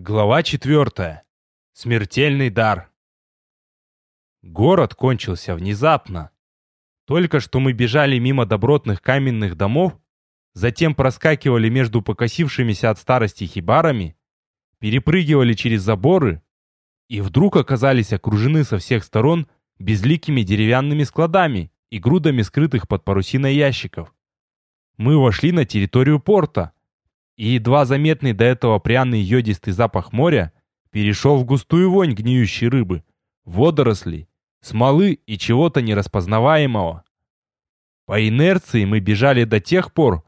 Глава четвертая. Смертельный дар. Город кончился внезапно. Только что мы бежали мимо добротных каменных домов, затем проскакивали между покосившимися от старости хибарами, перепрыгивали через заборы и вдруг оказались окружены со всех сторон безликими деревянными складами и грудами скрытых под парусиной ящиков. Мы вошли на территорию порта, и едва заметный до этого пряный йодистый запах моря перешел в густую вонь гниющей рыбы, водорослей, смолы и чего-то нераспознаваемого. По инерции мы бежали до тех пор,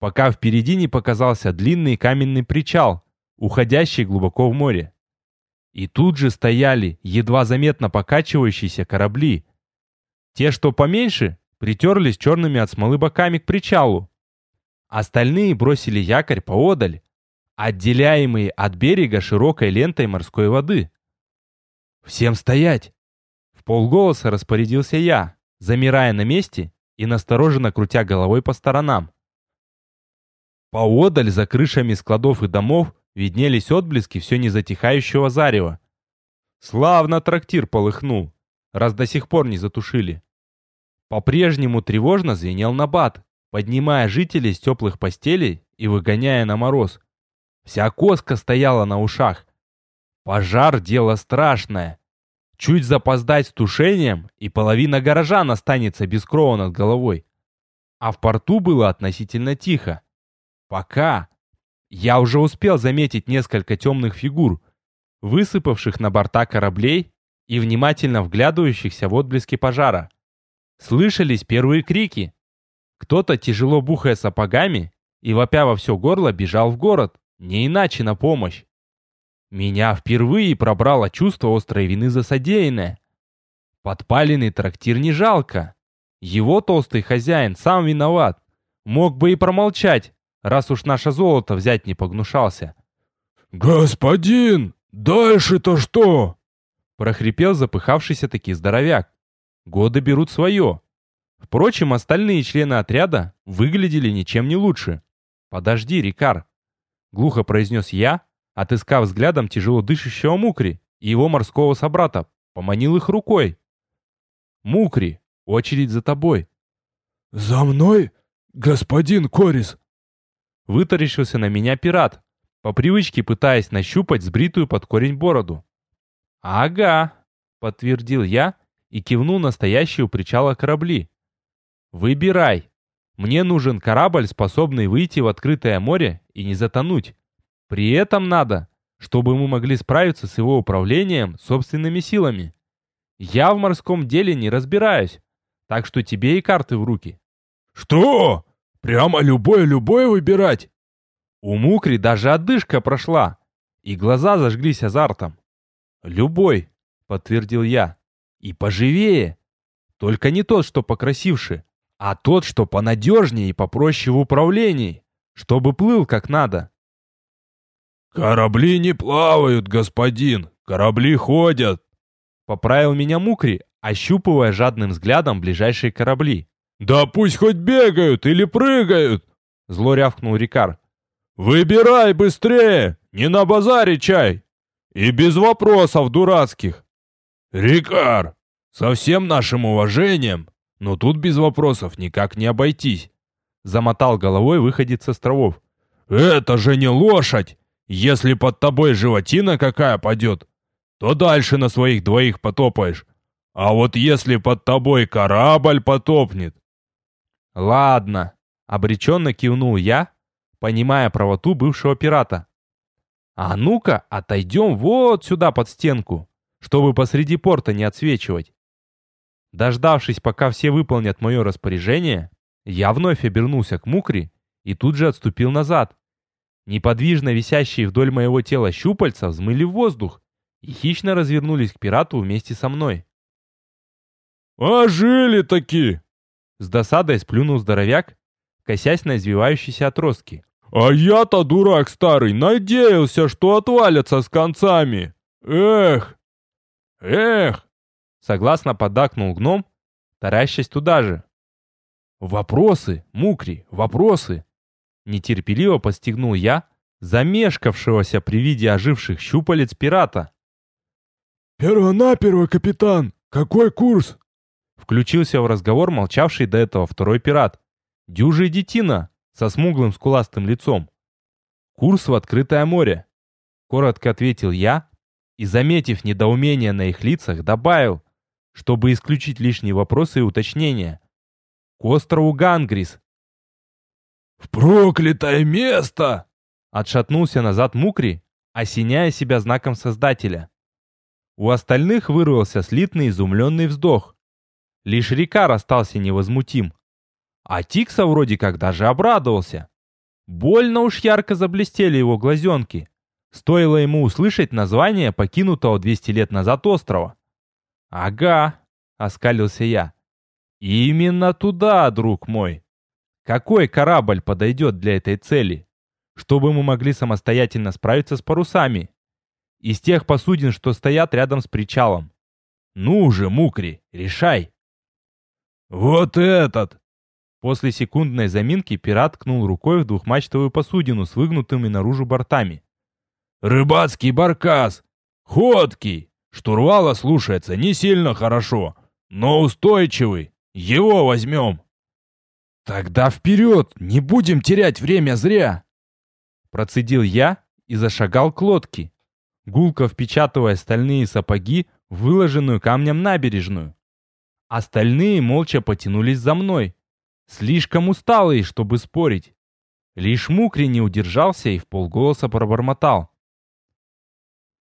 пока впереди не показался длинный каменный причал, уходящий глубоко в море. И тут же стояли едва заметно покачивающиеся корабли. Те, что поменьше, притерлись черными от смолы боками к причалу, Остальные бросили якорь поодаль, отделяемые от берега широкой лентой морской воды. «Всем стоять!» В полголоса распорядился я, замирая на месте и настороженно крутя головой по сторонам. Поодаль за крышами складов и домов виднелись отблески все незатихающего зарева. Славно трактир полыхнул, раз до сих пор не затушили. По-прежнему тревожно звенел набат, поднимая жителей с теплых постелей и выгоняя на мороз. Вся коска стояла на ушах. Пожар — дело страшное. Чуть запоздать с тушением, и половина горожан останется без крова над головой. А в порту было относительно тихо. Пока. Я уже успел заметить несколько темных фигур, высыпавших на борта кораблей и внимательно вглядывающихся в отблески пожара. Слышались первые крики, кто-то, тяжело бухая сапогами и вопя во все горло, бежал в город, не иначе на помощь. Меня впервые пробрало чувство острой вины за содеянное. Подпаленный трактир не жалко. Его толстый хозяин сам виноват. Мог бы и промолчать, раз уж наше золото взять не погнушался. «Господин, дальше-то что?» прохрипел запыхавшийся таки здоровяк. Годы берут свое. Впрочем, остальные члены отряда выглядели ничем не лучше. «Подожди, Рикар!» — глухо произнес я, отыскав взглядом тяжело дышащего Мукри и его морского собрата, поманил их рукой. «Мукри, очередь за тобой!» «За мной, господин Корис!» Вытаращился на меня пират, по привычке пытаясь нащупать сбритую под корень бороду. «Ага», — подтвердил я и кивнул у причала корабли, Выбирай. Мне нужен корабль, способный выйти в открытое море и не затонуть. При этом надо, чтобы мы могли справиться с его управлением собственными силами. Я в морском деле не разбираюсь, так что тебе и карты в руки. Что? Прямо любое-любое выбирать? У Мукри даже отдышка прошла, и глаза зажглись азартом. Любой, подтвердил я. И поживее. Только не тот, что покрасивше а тот, что понадежнее и попроще в управлении, чтобы плыл как надо. «Корабли не плавают, господин, корабли ходят», — поправил меня Мукри, ощупывая жадным взглядом ближайшие корабли. «Да пусть хоть бегают или прыгают!» — зло рявкнул Рикар. «Выбирай быстрее, не на базаре чай! И без вопросов дурацких!» «Рикар, со всем нашим уважением, но тут без вопросов никак не обойтись. Замотал головой выходит с островов. Это же не лошадь! Если под тобой животина какая падет, то дальше на своих двоих потопаешь. А вот если под тобой корабль потопнет... Ладно, обреченно кивнул я, понимая правоту бывшего пирата. А ну-ка, отойдем вот сюда под стенку, чтобы посреди порта не отсвечивать. Дождавшись, пока все выполнят мое распоряжение, я вновь обернулся к Мукри и тут же отступил назад. Неподвижно висящие вдоль моего тела щупальца взмыли в воздух и хищно развернулись к пирату вместе со мной. «Ожили таки!» С досадой сплюнул здоровяк, косясь на извивающиеся отростки. «А я-то, дурак старый, надеялся, что отвалятся с концами! Эх! Эх!» Согласно поддакнул гном, таращась туда же. «Вопросы, Мукри, вопросы!» Нетерпеливо постигнул я, замешкавшегося при виде оживших щупалец пирата. «Первонаперво, капитан! Какой курс?» Включился в разговор молчавший до этого второй пират. Дюжий детина со смуглым скуластым лицом. «Курс в открытое море», — коротко ответил я и, заметив недоумение на их лицах, добавил, чтобы исключить лишние вопросы и уточнения. «К острову Гангрис». «В проклятое место!» Отшатнулся назад Мукри, осеняя себя знаком Создателя. У остальных вырвался слитный изумленный вздох. Лишь Рикар остался невозмутим. А Тикса вроде как даже обрадовался. Больно уж ярко заблестели его глазенки. Стоило ему услышать название покинутого 200 лет назад острова. «Ага», — оскалился я. «Именно туда, друг мой. Какой корабль подойдет для этой цели? Чтобы мы могли самостоятельно справиться с парусами. Из тех посудин, что стоят рядом с причалом. Ну же, Мукри, решай!» «Вот этот!» После секундной заминки пират ткнул рукой в двухмачтовую посудину с выгнутыми наружу бортами. «Рыбацкий баркас! Ходкий! Штурвала слушается не сильно хорошо, но устойчивый. Его возьмем!» «Тогда вперед! Не будем терять время зря!» Процедил я и зашагал к лодке, гулко впечатывая стальные сапоги в выложенную камнем набережную. Остальные молча потянулись за мной, слишком усталые, чтобы спорить. Лишь Мукри не удержался и в полголоса пробормотал.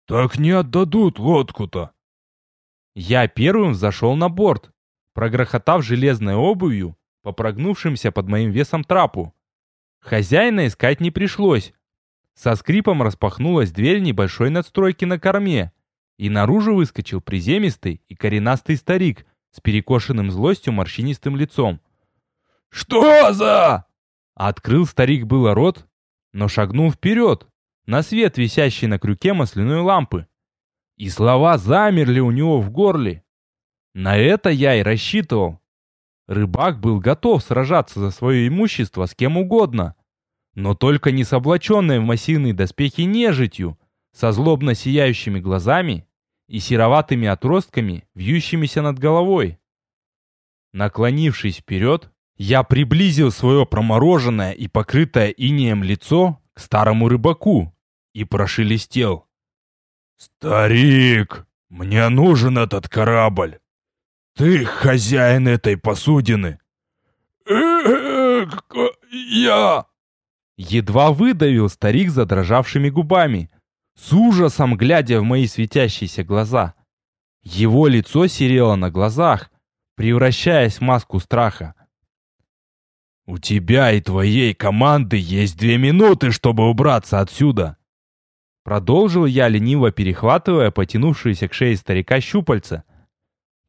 «Так не отдадут лодку-то!» Я первым зашел на борт, прогрохотав железной обувью по прогнувшимся под моим весом трапу. Хозяина искать не пришлось. Со скрипом распахнулась дверь небольшой надстройки на корме, и наружу выскочил приземистый и коренастый старик с перекошенным злостью морщинистым лицом. «Что за...» Открыл старик было рот, но шагнул вперед, на свет, висящий на крюке масляной лампы. И слова замерли у него в горле. На это я и рассчитывал. Рыбак был готов сражаться за свое имущество с кем угодно, но только не с облаченной в массивные доспехи нежитью, со злобно сияющими глазами и сероватыми отростками, вьющимися над головой. Наклонившись вперед, я приблизил свое промороженное и покрытое инеем лицо к старому рыбаку и прошелестел. «Старик, мне нужен этот корабль. Ты хозяин этой посудины». «Я...» Едва выдавил старик задрожавшими губами, с ужасом глядя в мои светящиеся глаза. Его лицо серело на глазах, превращаясь в маску страха. «У тебя и твоей команды есть две минуты, чтобы убраться отсюда!» Продолжил я, лениво перехватывая потянувшуюся к шее старика щупальца.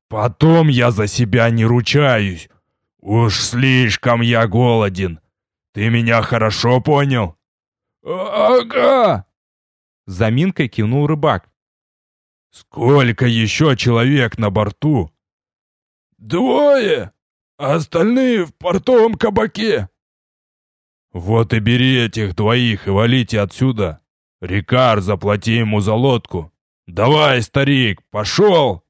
«Потом я за себя не ручаюсь. Уж слишком я голоден. Ты меня хорошо понял?» «Ага!» Заминкой кивнул рыбак. «Сколько еще человек на борту?» «Двое!» а остальные в портовом кабаке. Вот и бери этих двоих и валите отсюда. Рикар, заплати ему за лодку. Давай, старик, пошел!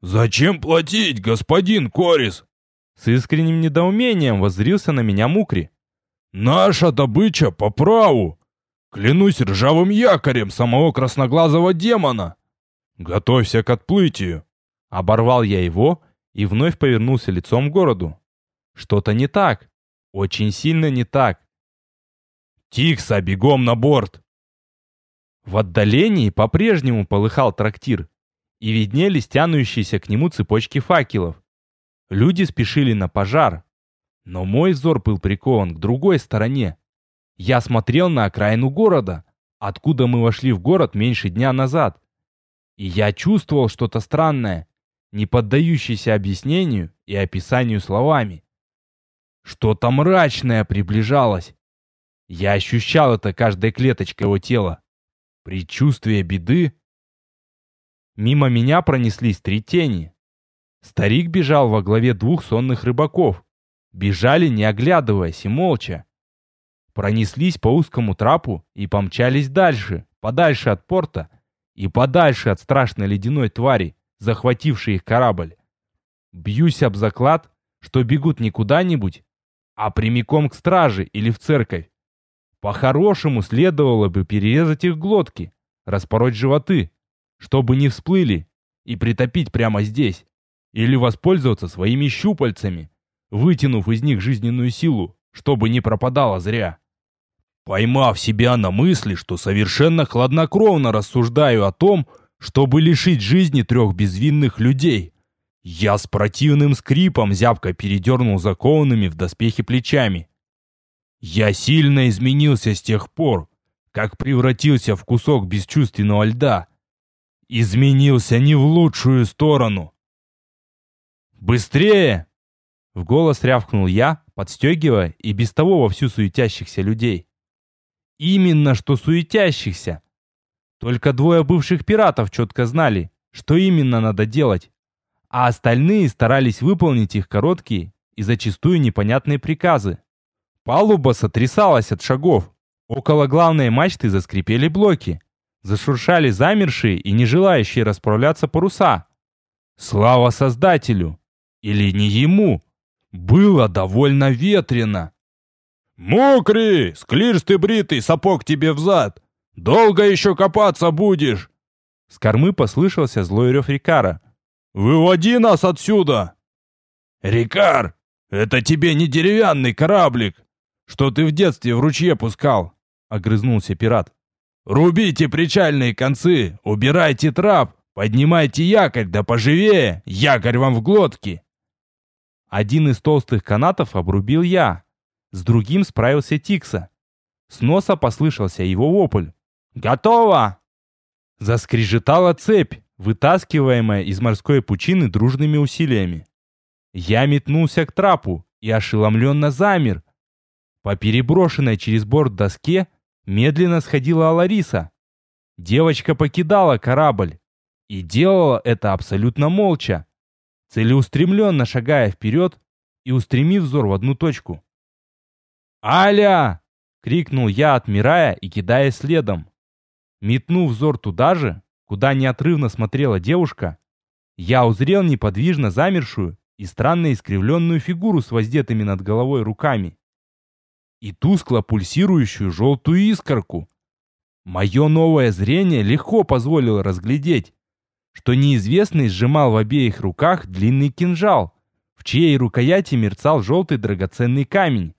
Зачем платить, господин Корис? С искренним недоумением воззрился на меня Мукри. Наша добыча по праву. Клянусь ржавым якорем самого красноглазого демона. Готовься к отплытию. Оборвал я его и вновь повернулся лицом к городу. Что-то не так. Очень сильно не так. «Тикса, бегом на борт!» В отдалении по-прежнему полыхал трактир, и виднелись тянущиеся к нему цепочки факелов. Люди спешили на пожар, но мой взор был прикован к другой стороне. Я смотрел на окраину города, откуда мы вошли в город меньше дня назад. И я чувствовал что-то странное, не поддающийся объяснению и описанию словами. Что-то мрачное приближалось. Я ощущал это каждой клеточкой его тела. Предчувствие беды. Мимо меня пронеслись три тени. Старик бежал во главе двух сонных рыбаков. Бежали, не оглядываясь и молча. пронеслись по узкому трапу и помчались дальше, подальше от порта и подальше от страшной ледяной твари, захватившей их корабль. Бьюсь об заклад, что бегут не куда-нибудь, а прямиком к страже или в церковь. По-хорошему следовало бы перерезать их глотки, распороть животы, чтобы не всплыли, и притопить прямо здесь, или воспользоваться своими щупальцами, вытянув из них жизненную силу, чтобы не пропадала зря. Поймав себя на мысли, что совершенно хладнокровно рассуждаю о том, чтобы лишить жизни трех безвинных людей, я с противным скрипом зябко передернул закованными в доспехи плечами. Я сильно изменился с тех пор, как превратился в кусок бесчувственного льда. Изменился не в лучшую сторону. «Быстрее!» В голос рявкнул я, подстегивая и без того вовсю суетящихся людей. Именно что суетящихся. Только двое бывших пиратов четко знали, что именно надо делать, а остальные старались выполнить их короткие и зачастую непонятные приказы. Палуба сотрясалась от шагов. Около главной мачты заскрипели блоки. Зашуршали замершие и не желающие расправляться паруса. Слава Создателю! Или не ему! Было довольно ветрено. «Мокрый! Склирс ты бритый, сапог тебе взад! Долго еще копаться будешь!» С кормы послышался злой рев Рикара. «Выводи нас отсюда!» «Рикар, это тебе не деревянный кораблик, что ты в детстве в ручье пускал!» — огрызнулся пират. «Рубите причальные концы, убирайте трап, поднимайте якорь, да поживее, якорь вам в глотке!» Один из толстых канатов обрубил я, с другим справился Тикса. С носа послышался его вопль. «Готово!» Заскрежетала цепь, вытаскиваемая из морской пучины дружными усилиями. Я метнулся к трапу и ошеломленно замер. По переброшенной через борт доске медленно сходила Лариса. Девочка покидала корабль и делала это абсолютно молча, целеустремленно шагая вперед и устремив взор в одну точку. «Аля!» — крикнул я, отмирая и кидая следом. Метнув взор туда же, куда неотрывно смотрела девушка, я узрел неподвижно замершую и странно искривленную фигуру с воздетыми над головой руками и тускло пульсирующую желтую искорку. Мое новое зрение легко позволило разглядеть, что неизвестный сжимал в обеих руках длинный кинжал, в чьей рукояти мерцал желтый драгоценный камень.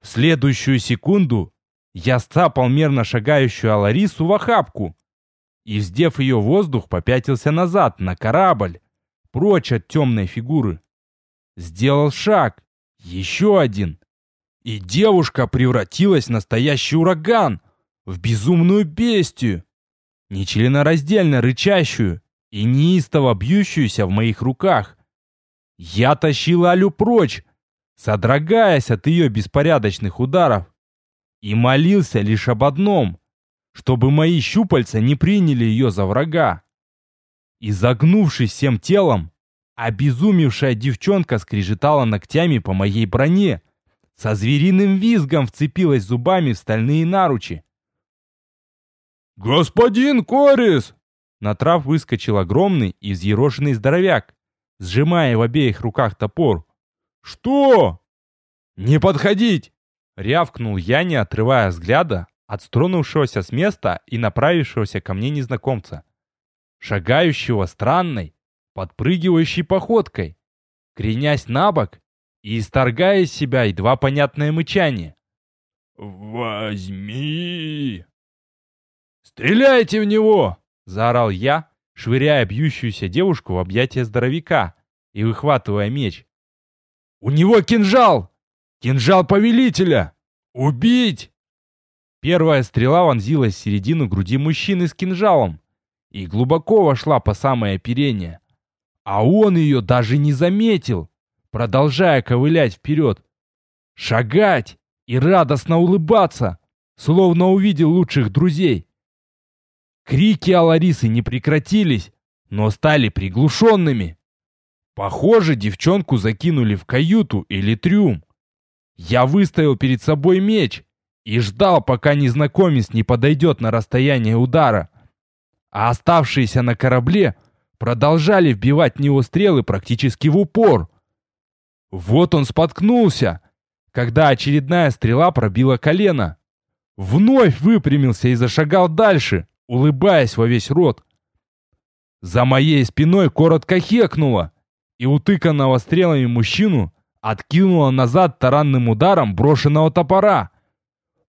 В следующую секунду я сцапал мерно шагающую Аларису в охапку и, вздев ее в воздух, попятился назад, на корабль, прочь от темной фигуры. Сделал шаг, еще один, и девушка превратилась в настоящий ураган, в безумную бестию, нечленораздельно рычащую и неистово бьющуюся в моих руках. Я тащил Алю прочь, содрогаясь от ее беспорядочных ударов, и молился лишь об одном, чтобы мои щупальца не приняли ее за врага. Изогнувшись всем телом, обезумевшая девчонка скрежетала ногтями по моей броне, со звериным визгом вцепилась зубами в стальные наручи. «Господин Корис!» На трав выскочил огромный и взъерошенный здоровяк, сжимая в обеих руках топор. «Что?» «Не подходить!» Рявкнул я, не отрывая взгляда от с места и направившегося ко мне незнакомца, шагающего странной, подпрыгивающей походкой, кренясь на бок и исторгая из себя едва понятное мычание. «Возьми!» «Стреляйте в него!» — заорал я, швыряя бьющуюся девушку в объятия здоровяка и выхватывая меч. «У него кинжал! Кинжал повелителя! Убить!» Первая стрела вонзилась в середину груди мужчины с кинжалом и глубоко вошла по самое оперение. А он ее даже не заметил, продолжая ковылять вперед. Шагать и радостно улыбаться, словно увидел лучших друзей. Крики Аларисы не прекратились, но стали приглушенными. Похоже, девчонку закинули в каюту или трюм. Я выставил перед собой меч и ждал, пока незнакомец не подойдет на расстояние удара. А оставшиеся на корабле продолжали вбивать в него стрелы практически в упор. Вот он споткнулся, когда очередная стрела пробила колено. Вновь выпрямился и зашагал дальше, улыбаясь во весь рот. За моей спиной коротко хекнуло, и утыканного стрелами мужчину откинуло назад таранным ударом брошенного топора.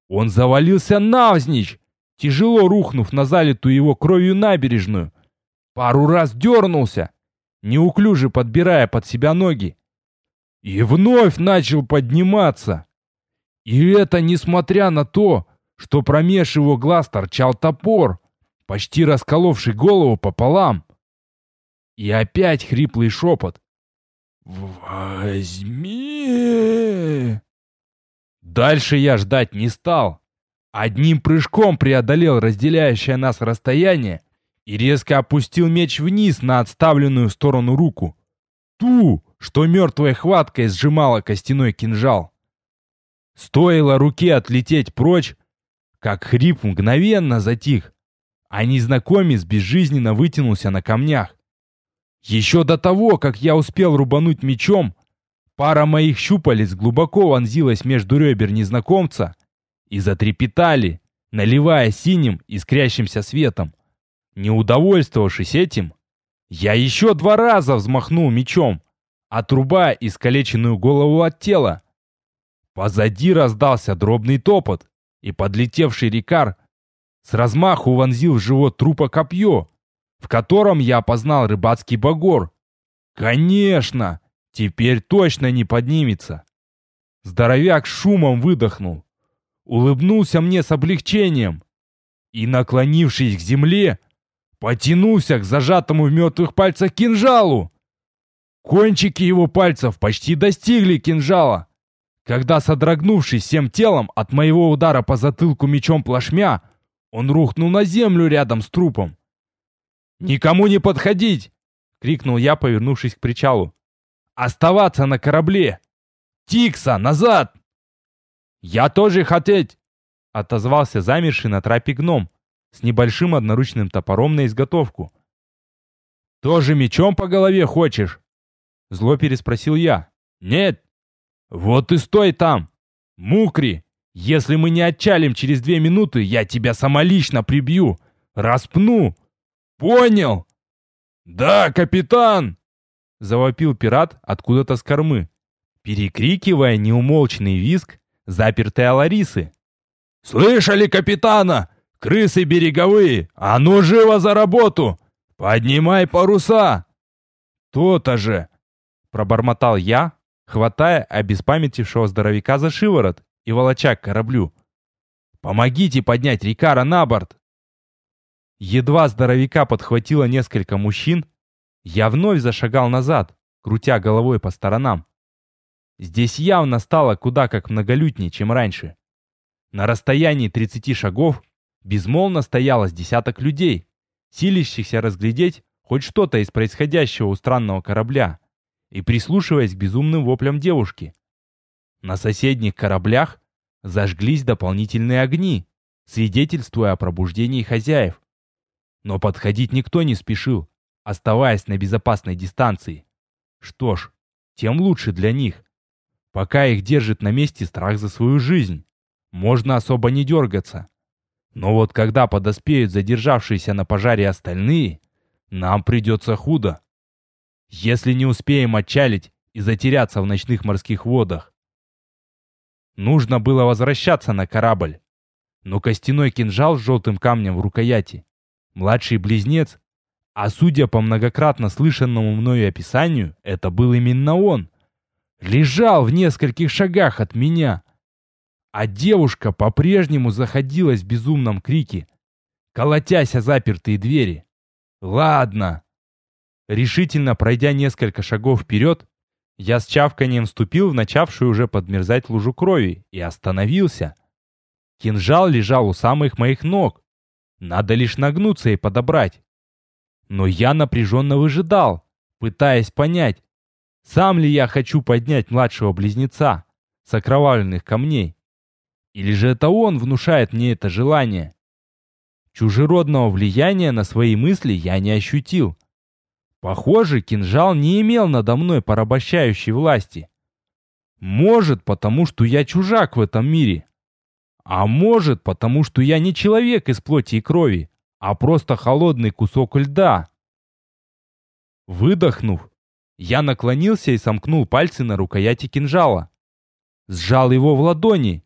Он завалился навзничь, тяжело рухнув на залитую его кровью набережную. Пару раз дернулся, неуклюже подбирая под себя ноги. И вновь начал подниматься. И это несмотря на то, что промеж его глаз торчал топор, почти расколовший голову пополам. И опять хриплый шепот. «Возьми!» Дальше я ждать не стал. Одним прыжком преодолел разделяющее нас расстояние и резко опустил меч вниз на отставленную в сторону руку. Ту, что мертвой хваткой сжимала костяной кинжал. Стоило руке отлететь прочь, как хрип мгновенно затих, а незнакомец безжизненно вытянулся на камнях. Еще до того, как я успел рубануть мечом, пара моих щупалец глубоко вонзилась между ребер незнакомца и затрепетали, наливая синим искрящимся светом. Не удовольствовавшись этим, я еще два раза взмахнул мечом, отрубая искалеченную голову от тела. Позади раздался дробный топот, и подлетевший Рикар с размаху вонзил в живот трупа копье, в котором я опознал рыбацкий багор. Конечно, теперь точно не поднимется. Здоровяк шумом выдохнул, улыбнулся мне с облегчением и, наклонившись к земле, потянулся к зажатому в мертвых пальцах кинжалу. Кончики его пальцев почти достигли кинжала, когда, содрогнувшись всем телом от моего удара по затылку мечом плашмя, он рухнул на землю рядом с трупом. «Никому не подходить!» — крикнул я, повернувшись к причалу. «Оставаться на корабле! Тикса, назад!» «Я тоже хотеть!» — отозвался замерший на трапе гном с небольшим одноручным топором на изготовку. «Тоже мечом по голове хочешь?» Зло переспросил я. «Нет!» «Вот и стой там! Мукри! Если мы не отчалим через две минуты, я тебя самолично прибью! Распну! Понял?» «Да, капитан!» Завопил пират откуда-то с кормы, перекрикивая неумолчный визг запертой Аларисы. «Слышали капитана? Крысы береговые! А ну живо за работу! Поднимай паруса!» «То-то же!» Пробормотал я, хватая обеспамятившего здоровяка за шиворот и волоча к кораблю. «Помогите поднять Рикара на борт!» Едва здоровяка подхватило несколько мужчин, я вновь зашагал назад, крутя головой по сторонам. Здесь явно стало куда как многолюднее, чем раньше. На расстоянии 30 шагов безмолвно стояло с десяток людей, силящихся разглядеть хоть что-то из происходящего у странного корабля и прислушиваясь к безумным воплям девушки. На соседних кораблях зажглись дополнительные огни, свидетельствуя о пробуждении хозяев. Но подходить никто не спешил, оставаясь на безопасной дистанции. Что ж, тем лучше для них. Пока их держит на месте страх за свою жизнь, можно особо не дергаться. Но вот когда подоспеют задержавшиеся на пожаре остальные, нам придется худо. Если не успеем отчалить и затеряться в ночных морских водах. Нужно было возвращаться на корабль. Но костяной кинжал с желтым камнем в рукояти, младший близнец, а судя по многократно слышанному мною описанию, это был именно он, лежал в нескольких шагах от меня. А девушка по-прежнему заходилась в безумном крике, колотясь о запертые двери. Ладно, Решительно пройдя несколько шагов вперед, я с чавканием вступил в начавшую уже подмерзать лужу крови и остановился. Кинжал лежал у самых моих ног. Надо лишь нагнуться и подобрать. Но я напряженно выжидал, пытаясь понять, сам ли я хочу поднять младшего близнеца, с окровавленных камней. Или же это он внушает мне это желание? Чужеродного влияния на свои мысли я не ощутил. Похоже, кинжал не имел надо мной порабощающей власти. Может, потому что я чужак в этом мире. А может, потому что я не человек из плоти и крови, а просто холодный кусок льда. Выдохнув, я наклонился и сомкнул пальцы на рукояти кинжала. Сжал его в ладони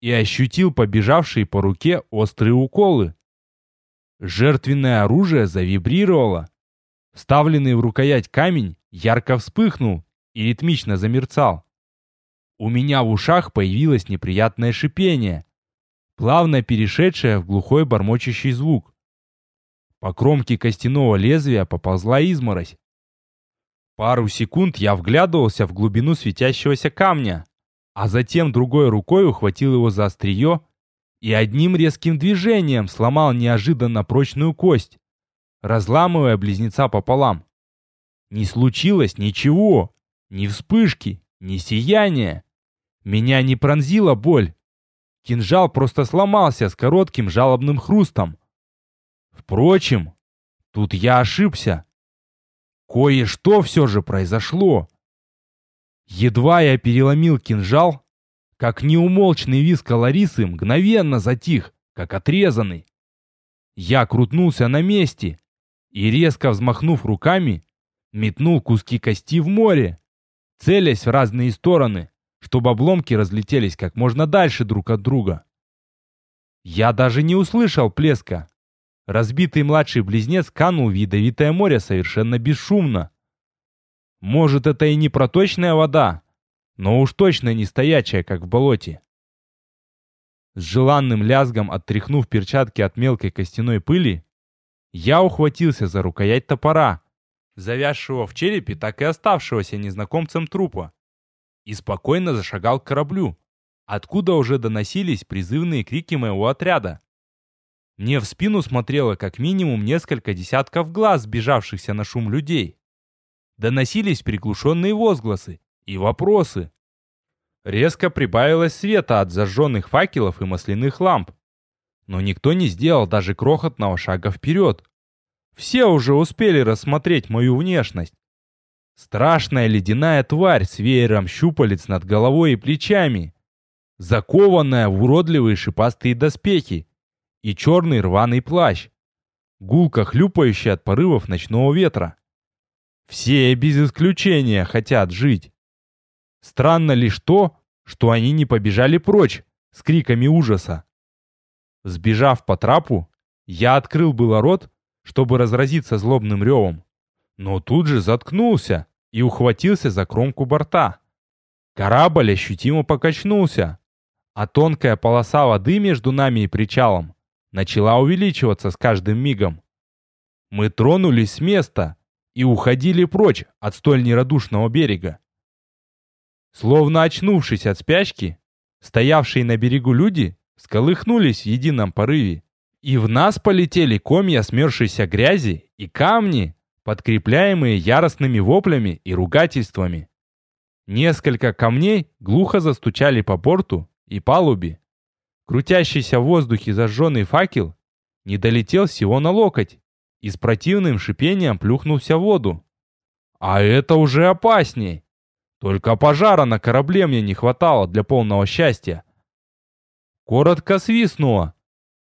и ощутил побежавшие по руке острые уколы. Жертвенное оружие завибрировало. Вставленный в рукоять камень ярко вспыхнул и ритмично замерцал. У меня в ушах появилось неприятное шипение, плавно перешедшее в глухой бормочущий звук. По кромке костяного лезвия поползла изморозь. Пару секунд я вглядывался в глубину светящегося камня, а затем другой рукой ухватил его за острие и одним резким движением сломал неожиданно прочную кость, разламывая близнеца пополам. Не случилось ничего, ни вспышки, ни сияния. Меня не пронзила боль. Кинжал просто сломался с коротким жалобным хрустом. Впрочем, тут я ошибся. Кое-что все же произошло. Едва я переломил кинжал, как неумолчный виск Ларисы мгновенно затих, как отрезанный. Я крутнулся на месте и, резко взмахнув руками, метнул куски кости в море, целясь в разные стороны, чтобы обломки разлетелись как можно дальше друг от друга. Я даже не услышал плеска. Разбитый младший близнец канул в ядовитое море совершенно бесшумно. Может, это и не проточная вода, но уж точно не стоячая, как в болоте. С желанным лязгом оттряхнув перчатки от мелкой костяной пыли, я ухватился за рукоять топора, завязшего в черепе так и оставшегося незнакомцем трупа, и спокойно зашагал к кораблю, откуда уже доносились призывные крики моего отряда. Мне в спину смотрело как минимум несколько десятков глаз, сбежавшихся на шум людей. Доносились приглушенные возгласы, и вопросы. Резко прибавилось света от зажженных факелов и масляных ламп. Но никто не сделал даже крохотного шага вперед. Все уже успели рассмотреть мою внешность. Страшная ледяная тварь с веером щупалец над головой и плечами, закованная в уродливые шипастые доспехи и черный рваный плащ, гулко хлюпающий от порывов ночного ветра. Все без исключения хотят жить. Странно лишь то, что они не побежали прочь с криками ужаса. Сбежав по трапу, я открыл было рот, чтобы разразиться злобным ревом, но тут же заткнулся и ухватился за кромку борта. Корабль ощутимо покачнулся, а тонкая полоса воды между нами и причалом начала увеличиваться с каждым мигом. Мы тронулись с места и уходили прочь от столь нерадушного берега. Словно очнувшись от спячки, стоявшие на берегу люди сколыхнулись в едином порыве, и в нас полетели комья смерзшейся грязи и камни, подкрепляемые яростными воплями и ругательствами. Несколько камней глухо застучали по борту и палубе. Крутящийся в воздухе зажженный факел не долетел всего на локоть и с противным шипением плюхнулся в воду. А это уже опасней. Только пожара на корабле мне не хватало для полного счастья. Коротко свистнуло,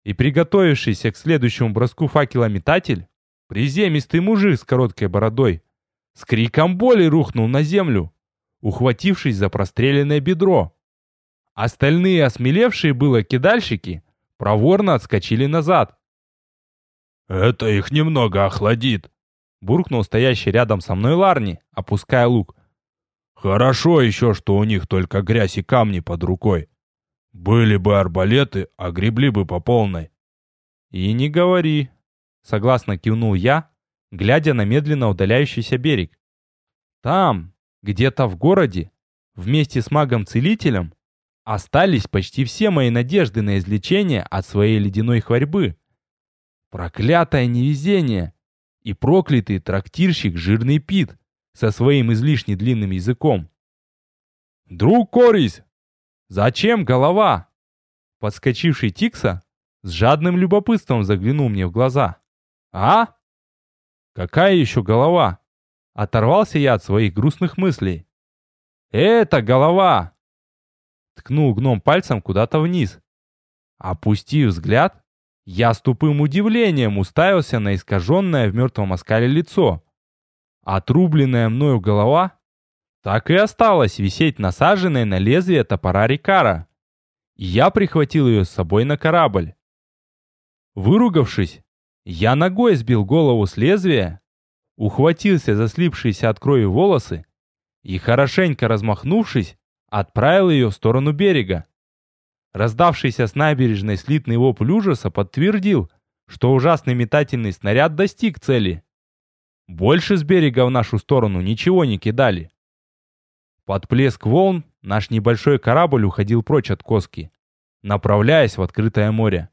и приготовившийся к следующему броску факелометатель, приземистый мужик с короткой бородой, с криком боли рухнул на землю, ухватившись за простреленное бедро. Остальные осмелевшие было кидальщики проворно отскочили назад. «Это их немного охладит», — буркнул стоящий рядом со мной Ларни, опуская лук. Хорошо еще, что у них только грязь и камни под рукой. Были бы арбалеты, а гребли бы по полной. И не говори, согласно кивнул я, глядя на медленно удаляющийся берег. Там, где-то в городе, вместе с магом-целителем, остались почти все мои надежды на излечение от своей ледяной хворьбы. Проклятое невезение и проклятый трактирщик жирный Пит со своим излишне длинным языком. «Друг Корис, Зачем голова? Подскочивший Тикса с жадным любопытством заглянул мне в глаза. А? Какая еще голова? Оторвался я от своих грустных мыслей. Это голова! Ткнул гном пальцем куда-то вниз. Опустив взгляд, я с тупым удивлением уставился на искаженное в мертвом оскале лицо. Отрубленная мною голова так и осталась висеть насаженной на лезвие топора Рикара. И я прихватил ее с собой на корабль. Выругавшись, я ногой сбил голову с лезвия, ухватился за слипшиеся от крови волосы и, хорошенько размахнувшись, отправил ее в сторону берега. Раздавшийся с набережной слитный вопль ужаса подтвердил, что ужасный метательный снаряд достиг цели. Больше с берега в нашу сторону ничего не кидали. Под плеск волн наш небольшой корабль уходил прочь от коски, направляясь в открытое море.